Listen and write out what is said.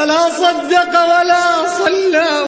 فلا صدق ولا صلى